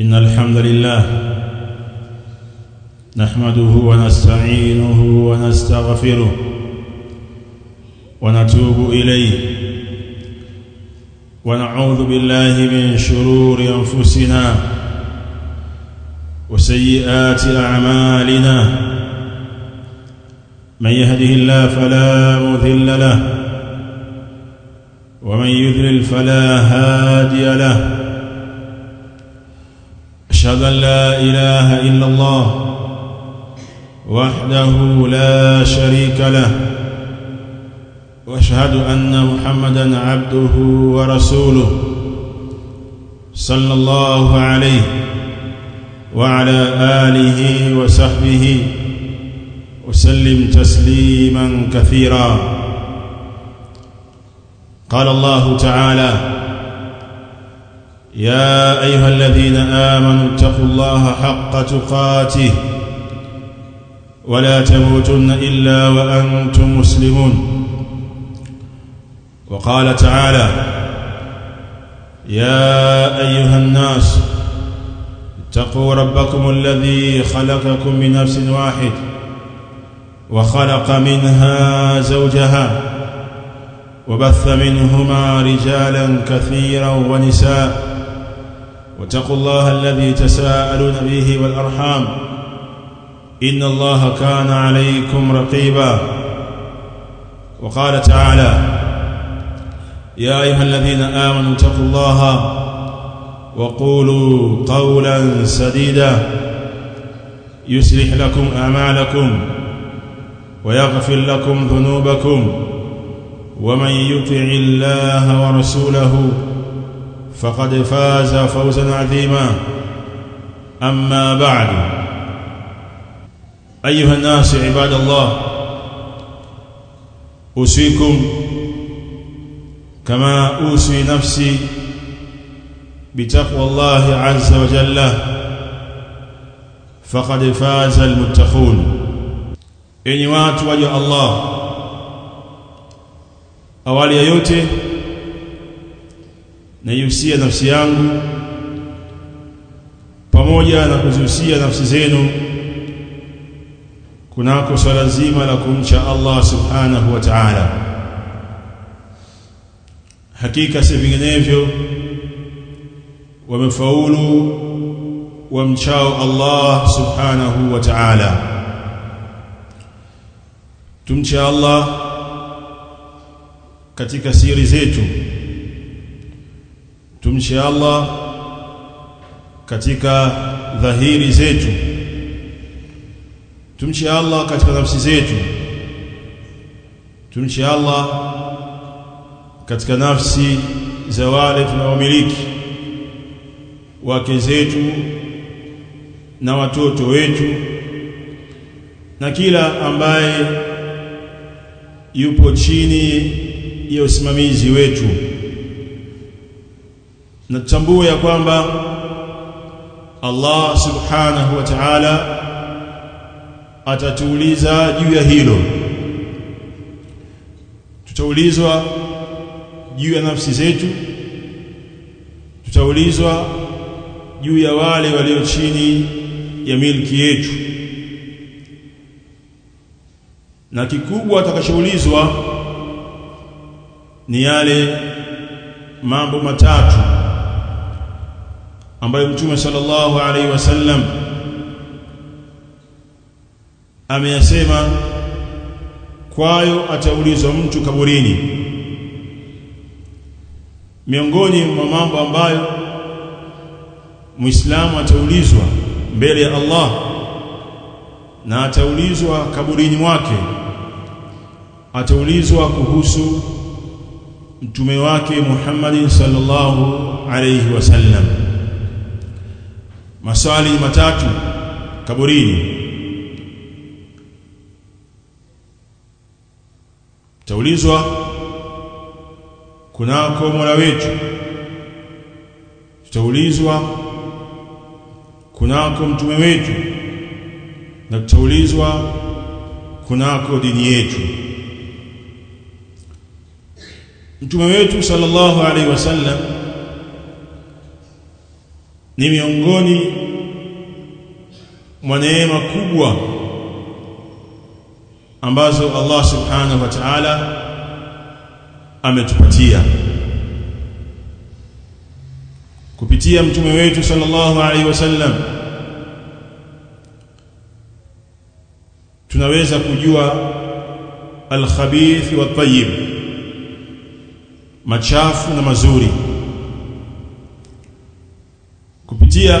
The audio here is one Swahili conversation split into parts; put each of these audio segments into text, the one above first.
إن الحمد لله نحمده ونستعينه ونستغفره ونتوب إليه ونعوذ بالله من شرور أنفسنا وسيئات أعمالنا من يهده الله فلا مذل له ومن يذلل فلا هادي له أشهد أن لا إله إلا الله وحده لا شريك له وأشهد أن محمدا عبده ورسوله صلى الله عليه وعلى آله وصحبه وسلم تسليما كثيرا. قال الله تعالى يا أيها الذين آمنوا اتقوا الله حق تقاته ولا تموتن إلا وأنتم مسلمون. وقال تعالى يا أيها الناس اتقوا ربكم الذي خلقكم من نفس واحد وخلق منها زوجها وبث منهما رجالا كثيرا ونساء واتقوا الله الذي تساءلون به والأرحام إن الله كان عليكم رقيبا وقال تعالى يا أيها الذين آمنوا اتقوا الله وقولوا قولا سديدا يصلح لكم أعمالكم ويغفر لكم ذنوبكم ومن يطع الله ورسوله فقد فاز فوزا عظيما. أما بعد. أيها الناس عباد الله أوصيكم كما أوصي نفسي بتقوى الله عز وجل. فقد فاز المتقون. enyi watu waja Allah awali naihusia nafsi yangu pamoja na kuzihusia nafsi zenu kunako swala zima la kumcha Allah subhanahu wa ta'ala. Hakika si vinginevyo wamefaulu wamchao Allah subhanahu wa ta'ala. Tumche Allah katika siri zetu tumche Allah katika dhahiri zetu. Tumshe Allah katika nafsi zetu. Tumshe Allah katika nafsi za wale tunaomiliki wake zetu na watoto wetu na kila ambaye yupo chini ya usimamizi wetu na tutambue ya kwamba Allah subhanahu wa ta'ala atatuuliza juu ya hilo. Tutaulizwa juu ya nafsi zetu. Tutaulizwa juu ya wale walio chini ya milki yetu. Na kikubwa atakachoulizwa ni yale mambo matatu ambayo mtume sallallahu alaihi wasallam ameyasema kwayo ataulizwa mtu kaburini. Miongoni mwa mambo ambayo muislamu ataulizwa mbele ya Allah na ataulizwa kaburini mwake ataulizwa kuhusu mtume wake Muhammad sallallahu alayhi wasallam maswali matatu kaburini. Taulizwa kunako Mola wetu. Tutaulizwa kunako mtume wetu. Na tutaulizwa kunako dini yetu. Mtume wetu sallallahu alaihi wasallam ni miongoni mwa neema kubwa ambazo Allah subhanahu wa ta'ala ametupatia. Kupitia mtume wetu sallallahu alaihi wasallam tunaweza kujua al-khabith wa tayyib machafu na mazuri kupitia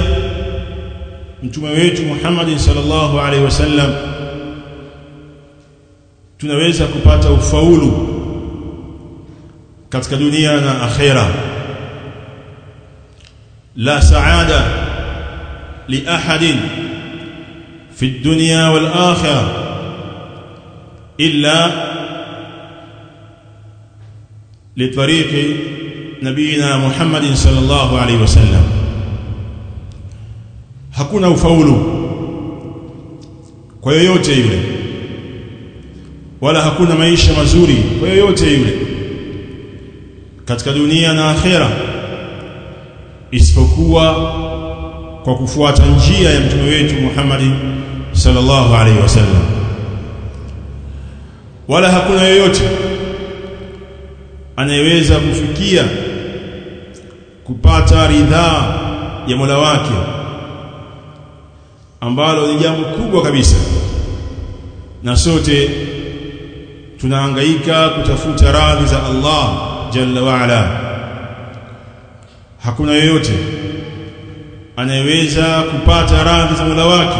mtume wetu Muhammad sallallahu alaihi wasallam tunaweza kupata ufaulu katika dunia na akhera la saada li ahadin dunya wal akhirah illa لطريق نبينا محمد صلى الله عليه وسلم hakuna ufaulu kwa yoyote yule wala hakuna maisha mazuri kwa yoyote yule katika dunia na akhera isipokuwa kwa kufuata njia ya mtume wetu Muhammad sallallahu alaihi wasallam. Wala hakuna yoyote anayeweza kufikia kupata ridhaa ya Mola wake ambalo ni jambo kubwa kabisa. Na sote tunahangaika kutafuta radhi za Allah jalla waala hakuna yeyote anayeweza kupata radhi za Mola wake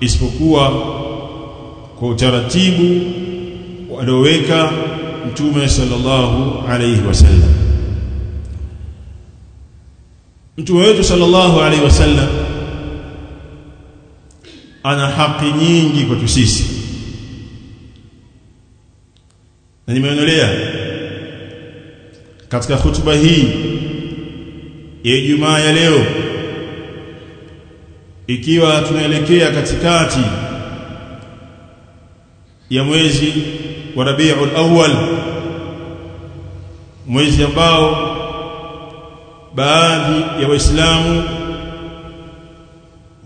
isipokuwa kwa utaratibu walioweka mtume sallallahu alayhi wasallam mtume wetu sallallahu alayhi wasallam ana haki nyingi kwetu sisi. Na nimeonelea katika hutuba hii ya Ijumaa ya leo ikiwa tunaelekea katikati ya mwezi wa Rabiul Awwal mwezi ambao baadhi ya waislamu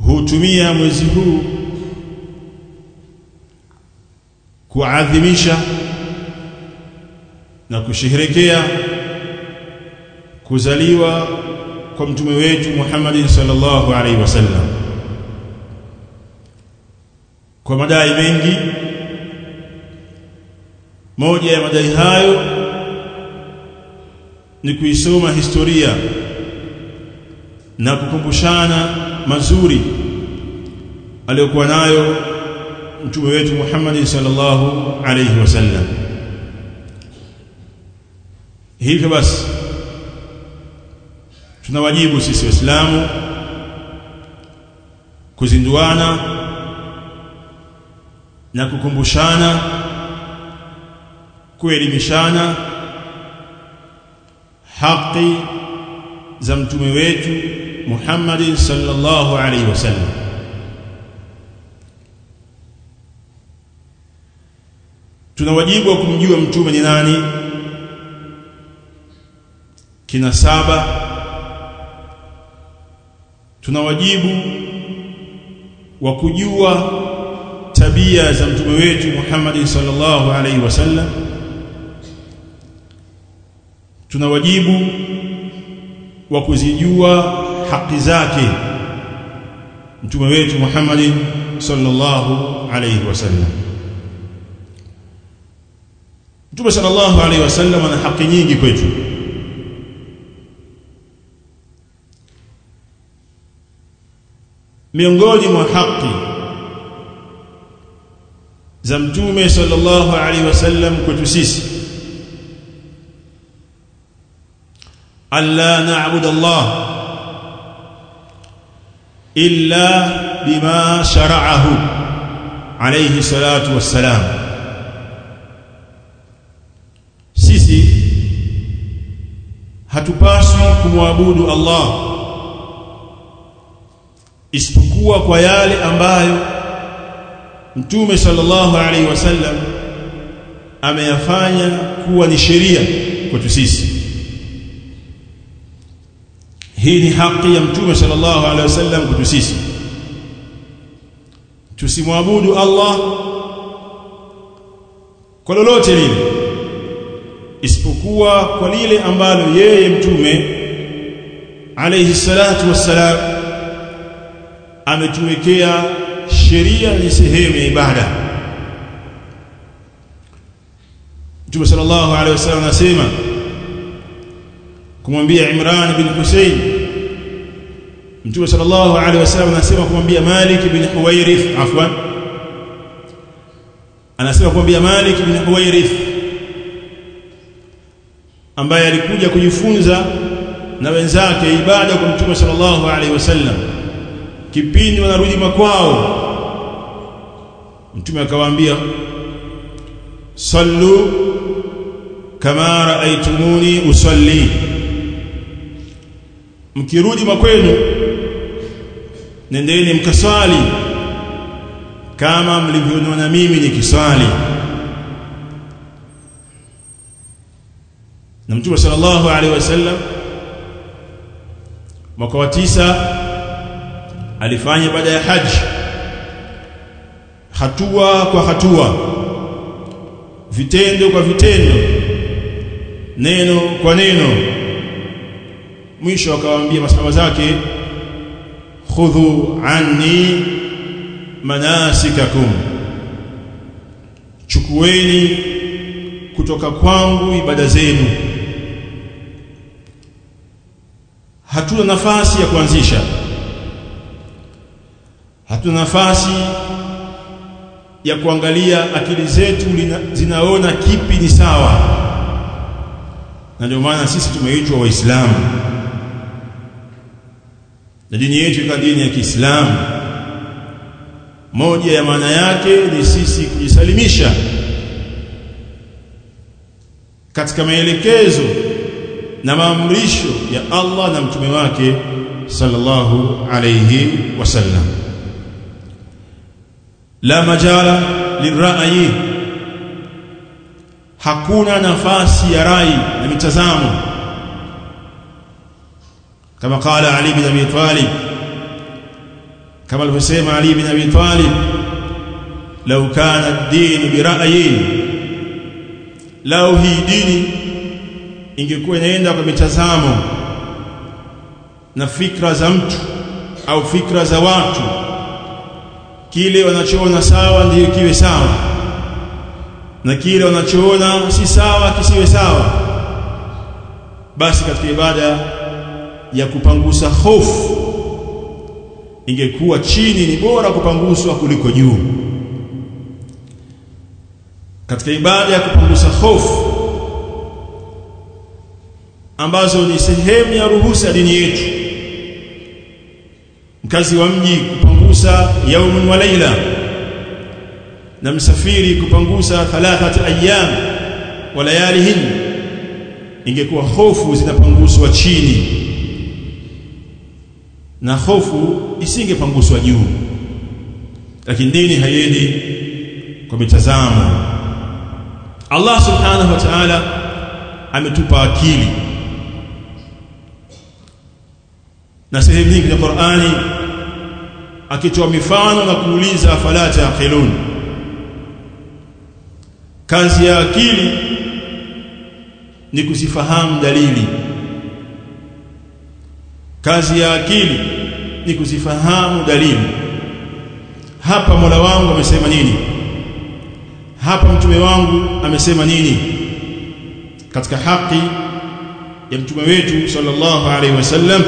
hutumia mwezi huu kuadhimisha na kusherehekea kuzaliwa kwa mtume wetu Muhammad sallallahu alaihi wasallam. Kwa madai mengi moja ya madai hayo ni kuisoma historia na kukumbushana mazuri aliyokuwa nayo mtume wetu Muhammad sallallahu alayhi wasallam hivyo basi tunawajibu sisi waislamu kuzinduana na kukumbushana kuelimishana haki za mtume wetu Muhammad sallallahu alaihi wasallam. Tuna wajibu wa kumjua mtume ni nani? Kina saba. Tuna wajibu wa kujua tabia za mtume wetu Muhammad sallallahu alaihi wasallam. Tuna wajibu wa kuzijua haki zake. Mtume wetu Muhammad sallallahu alayhi wasallam mtume sallallahu alayhi wasallam ana haki nyingi kwetu. Miongoni mwa haki za mtume sallallahu alaihi wasallam kwetu sisi alla na'budu Allah illa bima shara'ahu alayhi salatu wassalam. Sisi hatupaswi kumwabudu Allah isipokuwa kwa yale ambayo Mtume sallallahu alaihi wasallam ameyafanya kuwa ni sheria kwetu sisi hii ni haki ya mtume sallallahu alaihi wasallam kwetu sisi. Tusimwabudu Allah kwa lolote lile. Isipokuwa kwa lile ambalo yeye mtume alayhi salatu wassalam ametuwekea sheria ni sehemu ya ibada. Mtume sallallahu alaihi wasallam anasema kumwambia Imran bin Husayn Mtume sallallahu alaihi wasallam anasema kumwambia Malik bin Huwairith afwan anasema kumwambia Malik bin Huwairith ambaye alikuja kujifunza na wenzake ibada kwa Mtume sallallahu alaihi wasallam. Kipindi wanarudi makwao Mtume akawaambia sallu kama raaitumuni usalli. Mkirudi makwenu nendeni mkaswali. Kama mlivyoniona mimi nikiswali. Na Mtume sallallahu alaihi wasallam mwaka wa tisa alifanya baada ya haji hatua kwa hatua. Vitendo kwa vitendo. Neno kwa neno. Mwisho akawaambia masahaba zake khudhu anni manasikakum. Chukueni kutoka kwangu ibada zenu. Hatuna nafasi ya kuanzisha. Hatuna nafasi ya kuangalia akili zetu zinaona kipi ni sawa. Na ndio maana sisi tumeitwa waislamu na dini yetu ikawa dini ya Kiislamu. Moja ya maana yake ni sisi kujisalimisha katika maelekezo na maamrisho ya Allah na mtume wake sallallahu alayhi wasallam. La majala lira'yi. Hakuna nafasi ya rai na mitazamo kama qala Ali bin Abi Talib kama alivyosema Ali bin Abi Talib law kana ad-din bi ra'yin law hii dini ingekuwa inaenda kwa mitazamo na fikra za mtu au fikra za watu kile wanachoona sawa ndiyo kiwe sawa na kile wanachoona si sawa kisiwe sawa basi katika ibada ya kupangusa hofu. Ingekuwa chini ni bora kupanguswa kuliko juu. Katika ibada ya kupangusa hofu ambazo ni sehemu ya ruhusa dini yetu mkazi wa mji kupangusa yaumun wa laila na msafiri kupangusa thalathati ayyam wa layalihin ingekuwa hofu zinapanguswa chini na hofu isingepanguswa juu. Lakini dini haiendi kwa mitazamo. Allah subhanahu wa ta'ala ametupa akili. Na sehemu nyingi za Qur'ani akitoa mifano na kuuliza falata taqilun? Kazi ya akili ni kuzifahamu dalili kazi ya akili ni kuzifahamu dalili. Hapa Mola wangu amesema nini? Hapa mtume wangu amesema nini? Katika haki ya mtume wetu sallallahu alaihi wasallam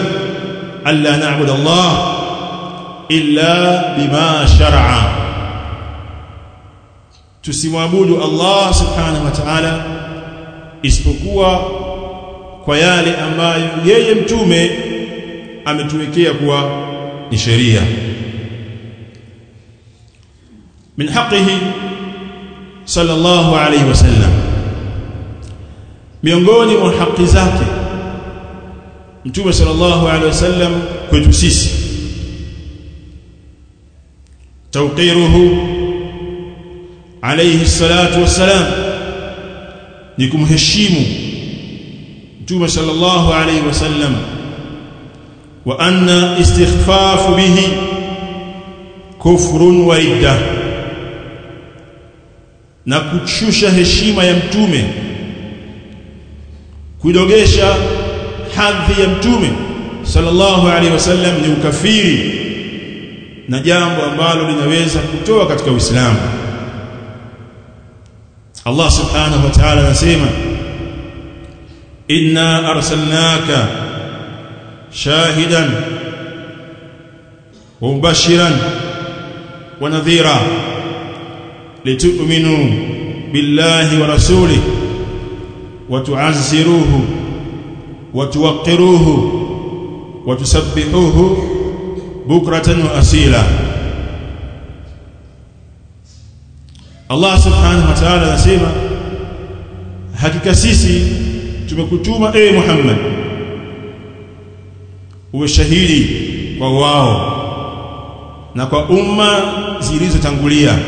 alla na'budu Allah illa bima shar'a. Tusimwabudu Allah subhanahu wa ta'ala isipokuwa kwa yale ambayo yeye mtume ametuwekea kuwa ni sheria min haqqihi sallallahu alayhi wasallam miongoni mwa haki zake mtume sallallahu alayhi wasallam kwetu sisi tawqiruhu alayhi salatu wassalam ni kumheshimu mtume sallallahu alayhi wasallam wa anna istikhfafu bihi kufrun wa ridda na kushusha heshima ya mtume kuidogesha hadhi ya mtume sallallahu alaihi wasallam ni ukafiri na jambo ambalo linaweza kutoa katika Uislamu. Allah subhanahu wa ta'ala anasema inna arsalnaka shahidan wa mubashiran wa nadhira litu'minu billahi wa rasulihi wa tu'azziruhu wa tuwaqqiruhu wa tusabbihuhu bukratan wa asila Allah subhanahu wa ta'ala anasema hakika sisi tumekutuma ewe Muhammad uwe shahidi kwa wao na kwa umma zilizotangulia.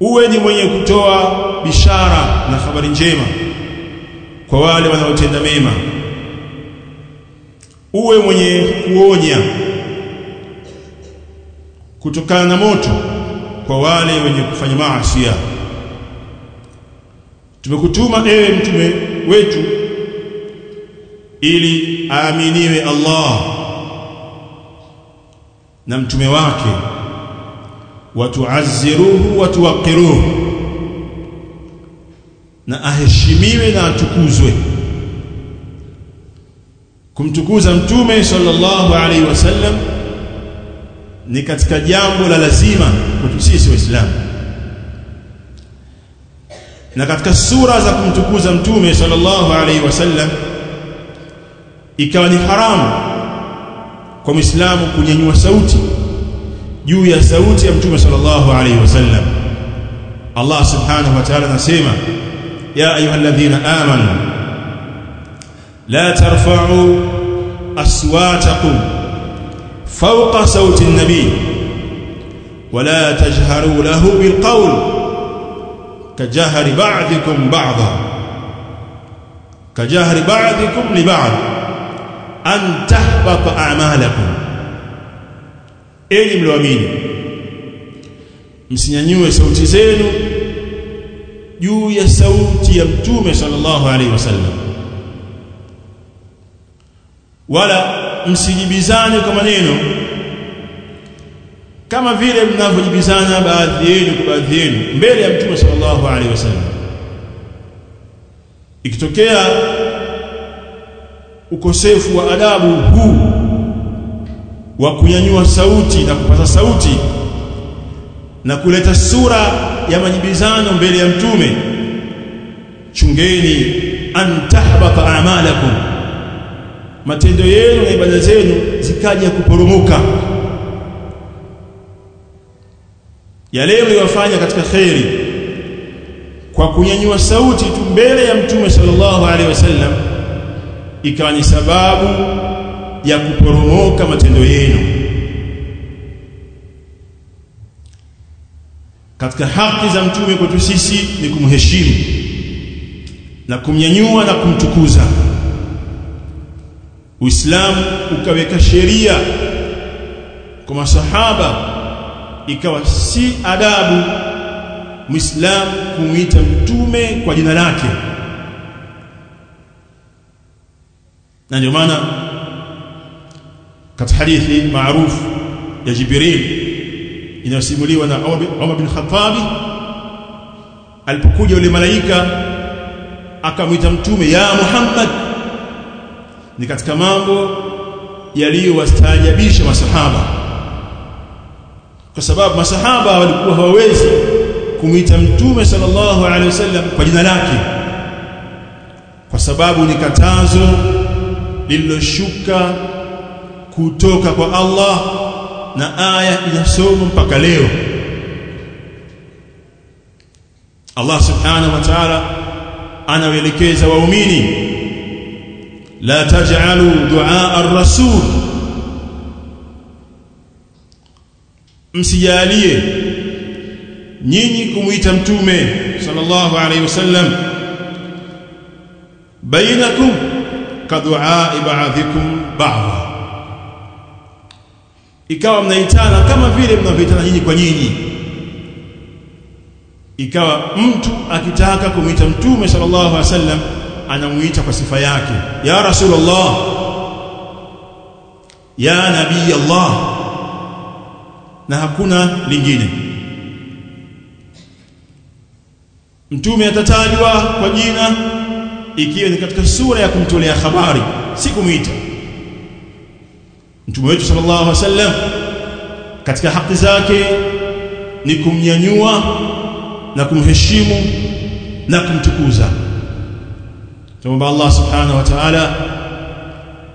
Uwe ni mwenye kutoa bishara na habari njema kwa wale wanaotenda mema. Uwe mwenye kuonya kutokana na moto kwa wale wenye kufanya maasi. Tumekutuma ewe mtume wetu ili aaminiwe Allah na mtume wake. Watuazziruhu watuwaqiruhu na aheshimiwe na atukuzwe. Kumtukuza mtume sallallahu alaihi wasallam ni katika jambo la lazima kwetu sisi waislamu. Na katika sura za kumtukuza mtume sallallahu alaihi wasallam ikawa ni haramu kwa muislamu kunyanyua sauti juu ya sauti ya mtume sallallahu alaihi wasallam Allah subhanahu wa ta'ala anasema ya ayyuhalladhina amanu la tarfa'u aswatakum fawqa sawti an-nabi ولا تجهروا له بالقول كجهر بعضكم بعضا كجهر بعضكم لبعض an tahbata a'malakum. Enyi mloamini msinyanyue sauti zenu juu ya sauti ya mtume sallallahu alaihi wasallam. Wala msijibizane kwa maneno kama vile mnavyojibizana baadhi yenu kwa baadhi yenu mbele ya mtume sallallahu alaihi wasallam. Ikitokea ukosefu wa adabu huu wa kunyanyua sauti na kupaza sauti na kuleta sura ya majibizano mbele ya mtume chungeni an tahbata a'malakum. Matendo yenu na ibada zenu zikaja kuporomoka. Yale mliyofanya katika khairi kwa kunyanyua sauti tu mbele ya mtume sallallahu alaihi wasallam ikawa ni sababu ya kuporomoka matendo yenu. Katika haki za mtume kwetu sisi ni kumheshimu na kumnyanyua na kumtukuza. Uislamu ukaweka sheria kwa masahaba ikawa si adabu Muislamu kumwita mtume kwa jina lake na ndio maana katika hadithi maarufu ya Jibril inayosimuliwa na Umar bin Khattab alipokuja yule malaika akamwita mtume ya Muhammad ni katika mambo yaliyowastaajabisha masahaba. Kwa sababu masahaba walikuwa hawawezi kumwita mtume sallallahu alaihi wasallam kwa jina lake kwa sababu ni katazo lililoshuka kutoka kwa Allah na aya inasoma mpaka leo. Allah subhanahu wa ta'ala anawaelekeza waumini la taj'alu du'a ar-rasul msijalie nyinyi kumuita mtume sallallahu alayhi wasallam. Bainakum ka baadhikum ba'dha. Ikawa mnaitana kama vile mnavyoitana nyinyi kwa nyinyi. Ikawa mtu akitaka kumwita mtume sallallahu alaihi wasallam anamuita kwa sifa yake. Ya rasulullah. Ya nabii allah na hakuna lingine. Mtume atatajwa kwa jina ikiwa ni katika sura ya kumtolea habari. Si kumuita mtume wetu sallallahu alaihi wasallam katika haki zake ni kumnyanyua na kumheshimu na kumtukuza. Tunaomba Allah subhanahu wa ta'ala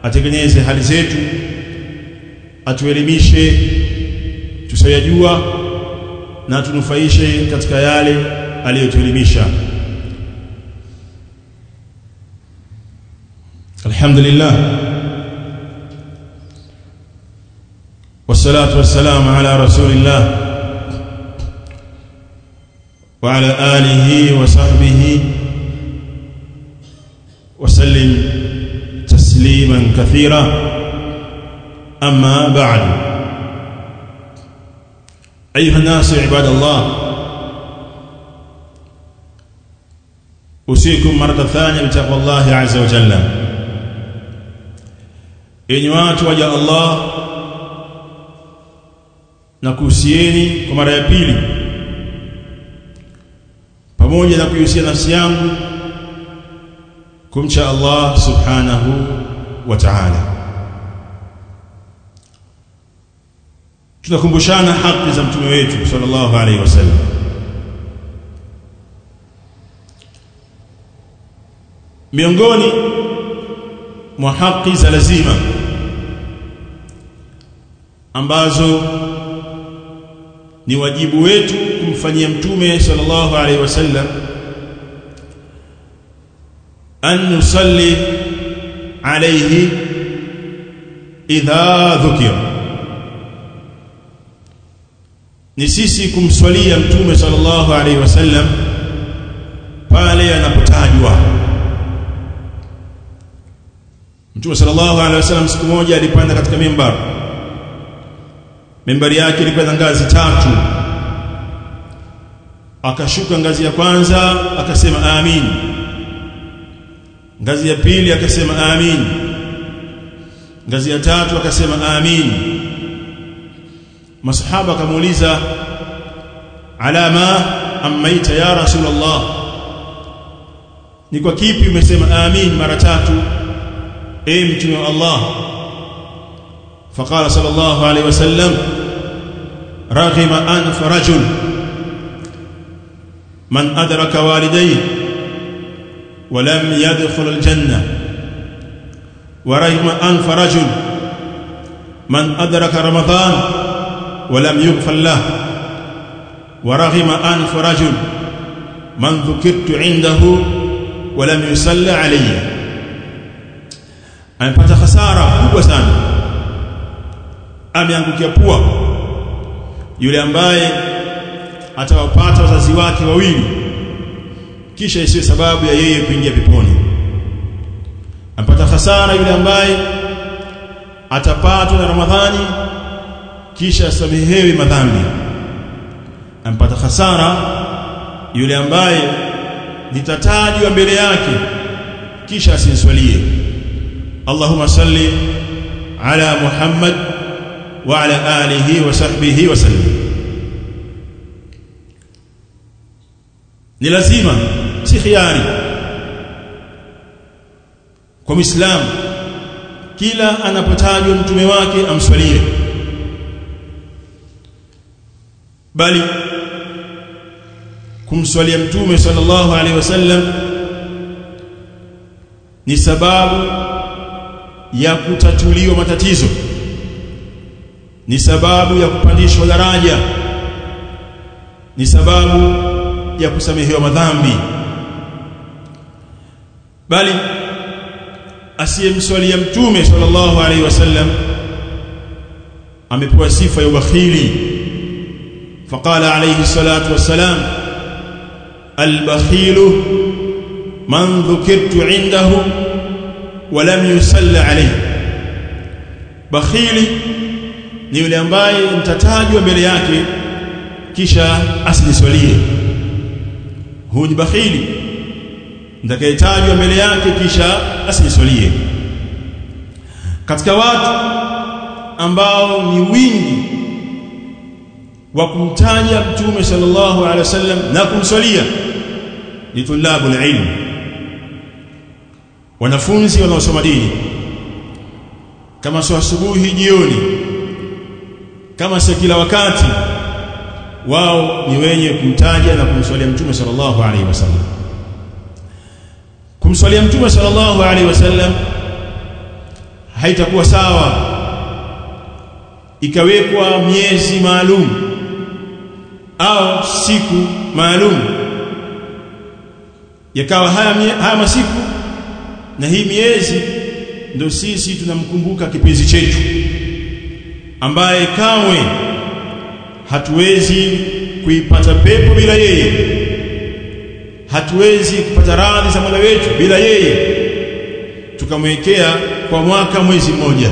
atengeneze hali zetu atuelimishe tusayajua na tunufaishe katika yale aliyotuelimisha alhamdulillah والصلاة والسلام على رسول الله وعلى آله وصحبه وسلم تسليما كثيرا. أما بعد. أيها الناس عباد الله أوصيكم مرة ثانية بتقوى الله عز وجل. Enyi watu waja Allah na kuhusieni kwa mara ya pili. Pamoja na kuhusia nafsi yangu kumcha Allah subhanahu wa ta'ala. Tunakumbushana haki za mtume wetu sallallahu alaihi wasallam miongoni mwa haki za lazima ambazo ni wajibu wetu kumfanyia mtume sallallahu alaihi wasallam an nusalli alayhi idha dhukira. Ni sisi kumswalia mtume sallallahu alaihi wasallam pale anapotajwa mtume sallallahu alaihi wasallam siku moja alipanda katika mimbar. Mimbari yake ilikuwa na ngazi tatu. Akashuka ngazi ya kwanza akasema amin. Ngazi ya pili akasema amin. Ngazi ya tatu akasema amin. Masahaba akamuuliza alama ammaita ya rasulullah? Ni kwa kipi umesema amin mara tatu mtume wa Allah فقال صلى الله عليه وسلم رغم أنف رجل من أدرك والديه ولم يدخل الجنة ورغم أنف رجل من أدرك رمضان ولم يغفر له ورغم أنف رجل من ذكرت عنده ولم يصلى عليه. Amepata hasara kubwa sana. Ameangukia pua. Yule ambaye atawapata wazazi wake wawili. Kisha isiwe sababu ya yeye kuingia peponi. Ampata hasara yule ambaye atapatwa na Ramadhani kisha asamehewe madhambi. Ampata hasara yule ambaye nitatajwa mbele yake kisha asinswalie Muhammad wa ala alihi wa sahbihi wa sallam ni lazima si khiari kwa muislamu kila anapotajwa mtume wake amswalie bali kumswalia mtume sallallahu alaihi wasallam ni sababu ya kutatuliwa matatizo ni sababu ya kupandishwa daraja ni sababu ya kusamehewa madhambi. Bali asiyemswali ya mtume sallallahu alaihi wasallam amepewa sifa ya ubakhili. Faqala alaihi salatu wassalam albakhilu man dhukirtu indahu walam yusalli alayhi. Bakhili ni yule ambaye mtatajwa mbele yake kisha asijiswalie. Huyu ni bakhili mtakayetajwa mbele yake kisha asijiswalie. Katika watu ambao ni wingi wa kumtaja mtume sallallahu alaihi wasallam na kumswalia ni tulabu ilmu wanafunzi wanaosoma dini kama sio asubuhi jioni kama sio kila wakati wao ni wenye kumtaja na kumswalia mtume sallallahu alaihi wasallam. Kumswalia mtume sallallahu alaihi wasallam haitakuwa sawa. Ikawekwa miezi maalum au siku maalum. Yakawa haya, haya masiku na hii miezi ndio sisi tunamkumbuka kipenzi chetu ambaye kamwe hatuwezi kuipata pepo bila yeye. Hatuwezi kupata radhi za Mola wetu bila yeye. Tukamwekea kwa mwaka mwezi mmoja.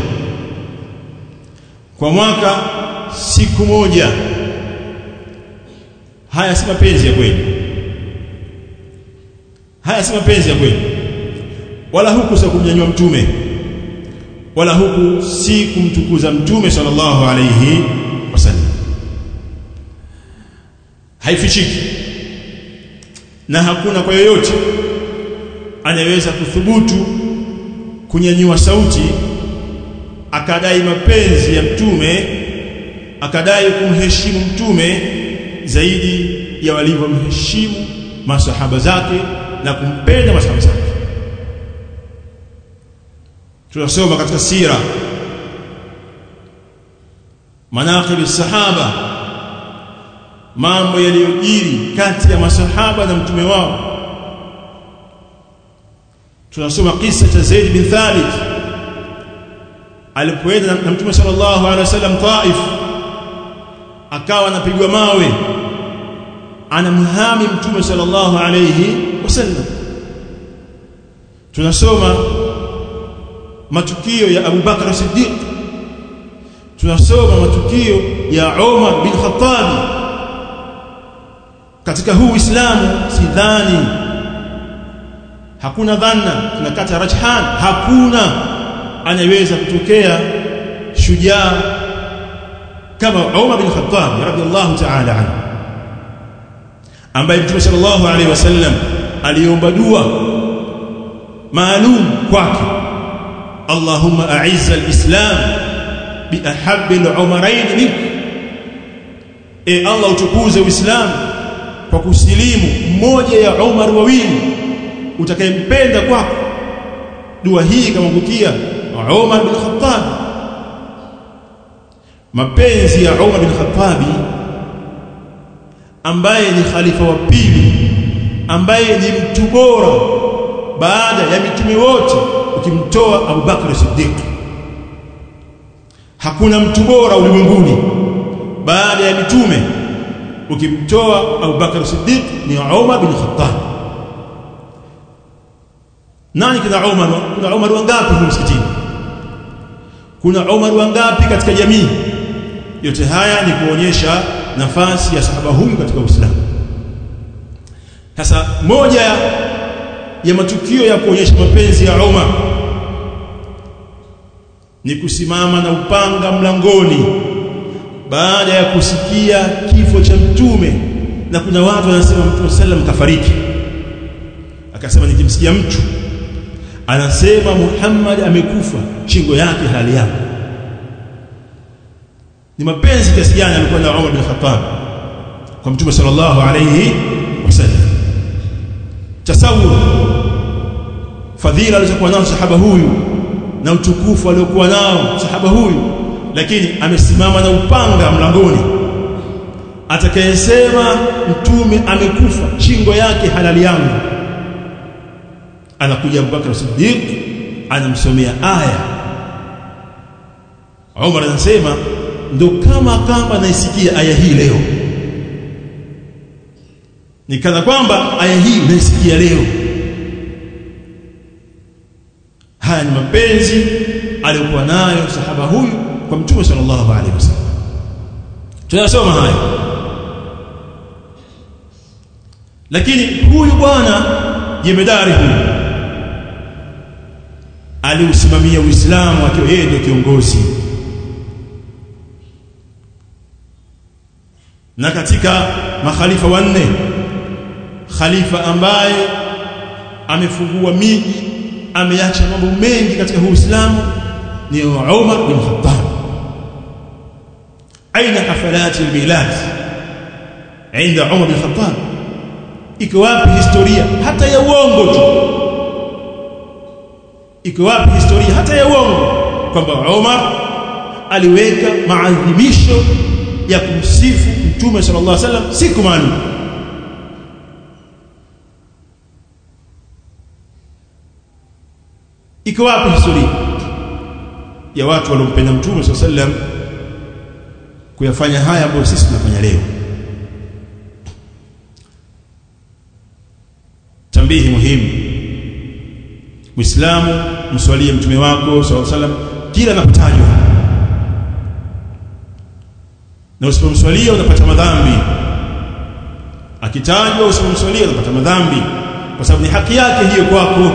Kwa mwaka siku moja. Haya si mapenzi ya kweli. Haya si mapenzi ya kweli wala huku si kumnyanyua mtume. Wala huku si kumtukuza mtume sallallahu alayhi wasallam. Haifichiki. Na hakuna kwa yoyote anayeweza kuthubutu kunyanyua sauti akadai mapenzi ya mtume akadai kumheshimu mtume zaidi ya walivyomheshimu masahaba zake na kumpenda masahaba zake tunasoma katika sira. Manaqib sahaba mambo yaliyojiri kati ya masahaba na mtume wao. Tunasoma kisa cha Zaid bin Thabit. Alipoenda na mtume sallallahu alaihi wasallam Taif akawa anapigwa mawe. Anamhami mtume sallallahu alaihi wasallam. Tunasoma matukio ya Abu Bakar Siddiq tunasoma matukio ya Umar bin Khattab katika huu Uislamu sidhani hakuna dhanna tunakata rajhan hakuna anayeweza kutokea shujaa kama Umar bin Khattab radiyallahu ta'ala anhu ambaye Mtume sallallahu alaihi wasallam aliomba dua maalum kwake Allahumma اعز الاسلام باحب العمرين منك e Allah utukuze uislamu kwa kusilimu mmoja ya Umar wawili utakayempenda kwako. Dua hii kamwangukia Umar bin Khattab. Mapenzi ya Umar bin Khattab ambaye ni khalifa wa pili ambaye ni mtu bora baada ya mitume wote ukimtoa Abu Bakr Siddiq. Hakuna mtu bora ulimwenguni. Baada ya mitume ukimtoa Abu Bakr Siddiq ni Umar bin Khattab. Nani kina Umar kuna Umar wangapi huko msikitini? Kuna Umar wangapi katika jamii? Yote haya ni kuonyesha nafasi ya sahaba huyu katika Uislamu. Sasa moja ya matukio ya kuonyesha mapenzi ya Umar ni kusimama na upanga mlangoni. Baada ya kusikia kifo cha mtume na kuna watu wanasema mtume sallam kafariki. Akasema nikimsikia mtu anasema Muhammad amekufa shingo yake hali yako. Ni mapenzi kiasi gani alikuwa na Umar bin Khattab kwa mtume sallallahu alayhi wasallam. Tasawur fadhila alizokuwa nazo sahaba huyu na utukufu aliokuwa nao sahaba huyu lakini amesimama na upanga mlangoni. Atakayesema mtume amekufa shingo yake halali yangu anakuja Abubakar Siddiq anamsomea aya. Umar anasema ndo kama kama naisikia aya hii leo. Nikana kwamba aya hii naisikia leo haya ni mapenzi aliyokuwa nayo sahaba huyu kwa mtume sallallahu alaihi wasallam. Tunasoma haya. Lakini huyu bwana jemedari huyu aliusimamia Uislamu akiwa yeye ndio kiongozi. Na katika makhalifa wanne khalifa ambaye amefungua miji ameacha mambo mengi katika Uislamu ni Umar bin Khattab. Aina hafalat albilad inda Umar bin Khattab. Iko wapi historia? Hata ya uongo tu. Iko wapi historia? Hata ya uongo. Kwamba Umar aliweka maadhimisho ya kumsifu Mtume sallallahu alaihi wasallam siku maalum. Iko wapi historia ya watu waliompenda Mtume sallallahu sallam kuyafanya haya ambayo sisi tunafanya leo? Tambihi muhimu. Muislamu mswalie mtume wako sallallahu sallam kila anapotajwa. Na usipomswalia unapata madhambi. Akitajwa usipomswalia unapata madhambi. Kwa sababu ni haki yake hiyo kwako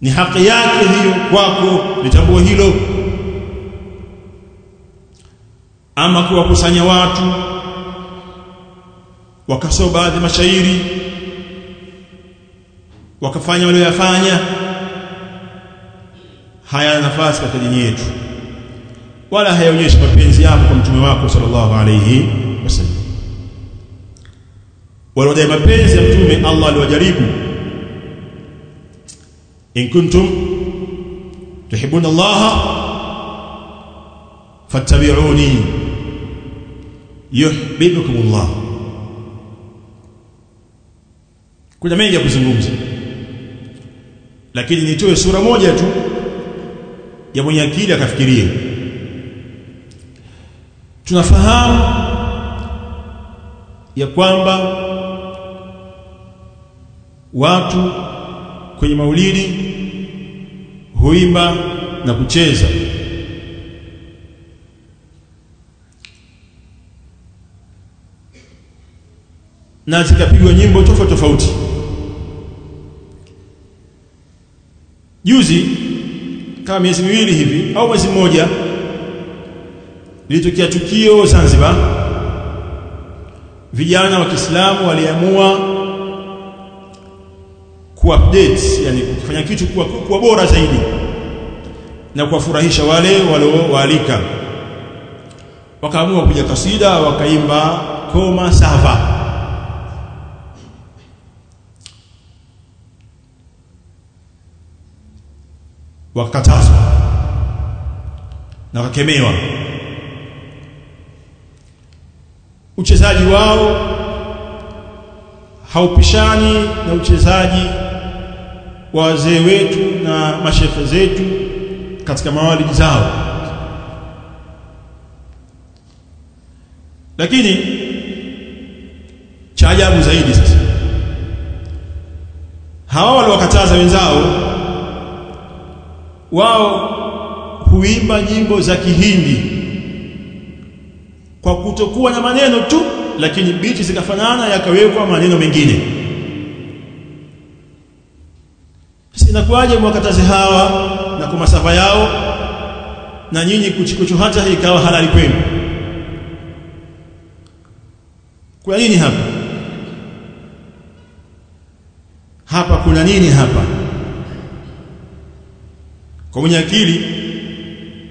ni haki yake hiyo kwako litambue hilo. Ama kuwakusanya watu wakasoma baadhi mashairi wakafanya walioyafanya. Haya nafasi katika dini yetu wala hayaonyeshi mapenzi yako kwa mtume wako sallallahu alayhi wasallam. Waliodai mapenzi ya mtume Allah aliwajaribu in kuntum tuhibbuna Allah fattabi'uni yuhibbukum Allah kuna mengi ya kuzungumza lakini nitoe sura moja tu ya mwenye akili akafikirie. Tunafahamu ya kwamba watu kwenye maulidi huimba na kucheza. Na zikapigwa nyimbo tofauti tofauti. Juzi kama miezi miwili hivi au mwezi mmoja lilitokea tukio Zanzibar. Vijana wa Kiislamu waliamua kuupdate yani kufanya kitu kuwa, kuwa bora zaidi na kuwafurahisha wale waliowaalika. Wakaamua kuja kasida wakaimba koma sava wakatazwa na wakakemewa. Uchezaji wao haupishani na uchezaji wa wazee wetu na mashehe zetu katika mawalidi zao. Lakini cha ajabu zaidi sasa hawa waliwakataza wenzao wao huimba nyimbo za Kihindi kwa kutokuwa na maneno tu lakini biti zikafanana yakawekwa maneno mengine inakuwaje mwakataze hawa na kwa masafa yao na nyinyi kuchukuchu hata ikawa halali kwenu? Kuna nini hapa? Hapa kuna nini hapa? Kwa mwenye akili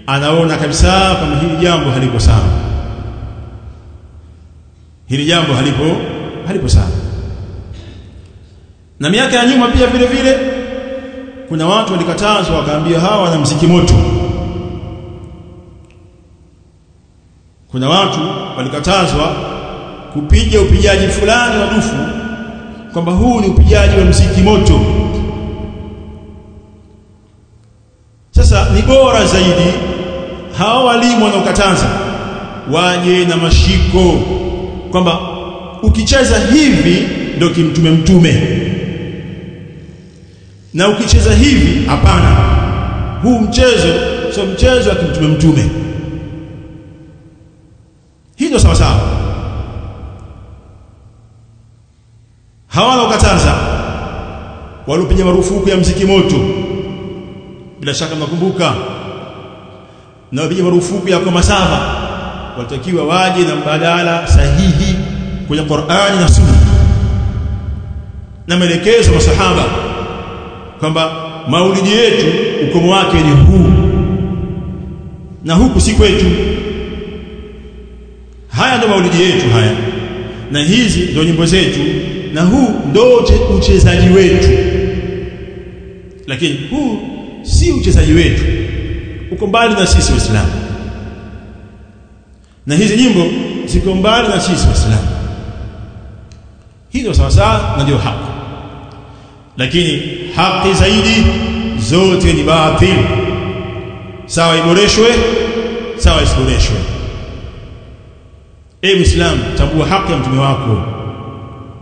anaona kabisa kama hili jambo halipo sawa. Hili jambo halipo halipo sawa. Na miaka ya nyuma pia vile vile kuna watu walikatazwa wakaambia hawa na msiki moto. Kuna watu walikatazwa kupiga upijaji fulani wa dufu kwamba huu ni upijaji wa msiki moto. Sasa ni bora zaidi hawa walimu wanaokataza waje na mashiko kwamba ukicheza hivi ndio kimtume mtume na ukicheza hivi hapana. Huu mchezo sio mchezo wa kimtume mtume. Hizo sawa sawa. Hawana ukataza. Walopiga marufuku ya mziki moto. Bila shaka mnakumbuka. Na wapiga marufuku ya kwa masafa watakiwa waje na mbadala sahihi kwenye Qur'ani na Sunna. Na maelekezo masahaba kwamba maulidi yetu ukomo wake ni huu. Na huku si kwetu. Haya ndo maulidi yetu haya. Na hizi ndo nyimbo zetu. Na huu ndo uchezaji wetu. Lakini huu si uchezaji wetu. Uko mbali na sisi waislamu. Na hizi nyimbo ziko mbali na sisi waislamu. Hizo sawa sawa na ndio haki lakini haki zaidi zote ni batili sawa iboreshwe sawa isiboreshwe. E muislamu tambua haki ya mtume wako.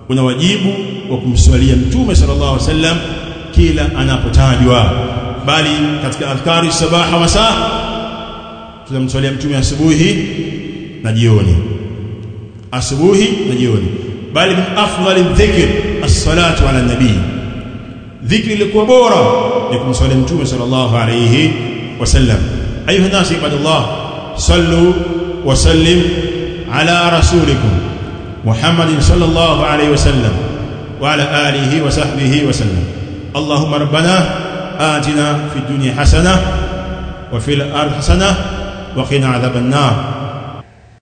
Una wajibu wa kumswalia mtume sallallahu alaihi wasallam kila anapotajwa. Bali katika adhkari sabaha wa saa tunamswalia mtume asubuhi na jioni. Asubuhi na jioni. Bali min afdhali dhikr as-salatu ala nabii dhikri ilikuwa bora ni kumswalia mtume sallallahu alayhi wasallam ayuha nasi ibadallah sallu wa sallim ala rasulikum محمد صلى الله عليه وسلم وعلى آله وصحبه وسلم اللهم ربنا آتنا في الدنيا حسنة وفي الأرض حسنة وقنا عذاب النار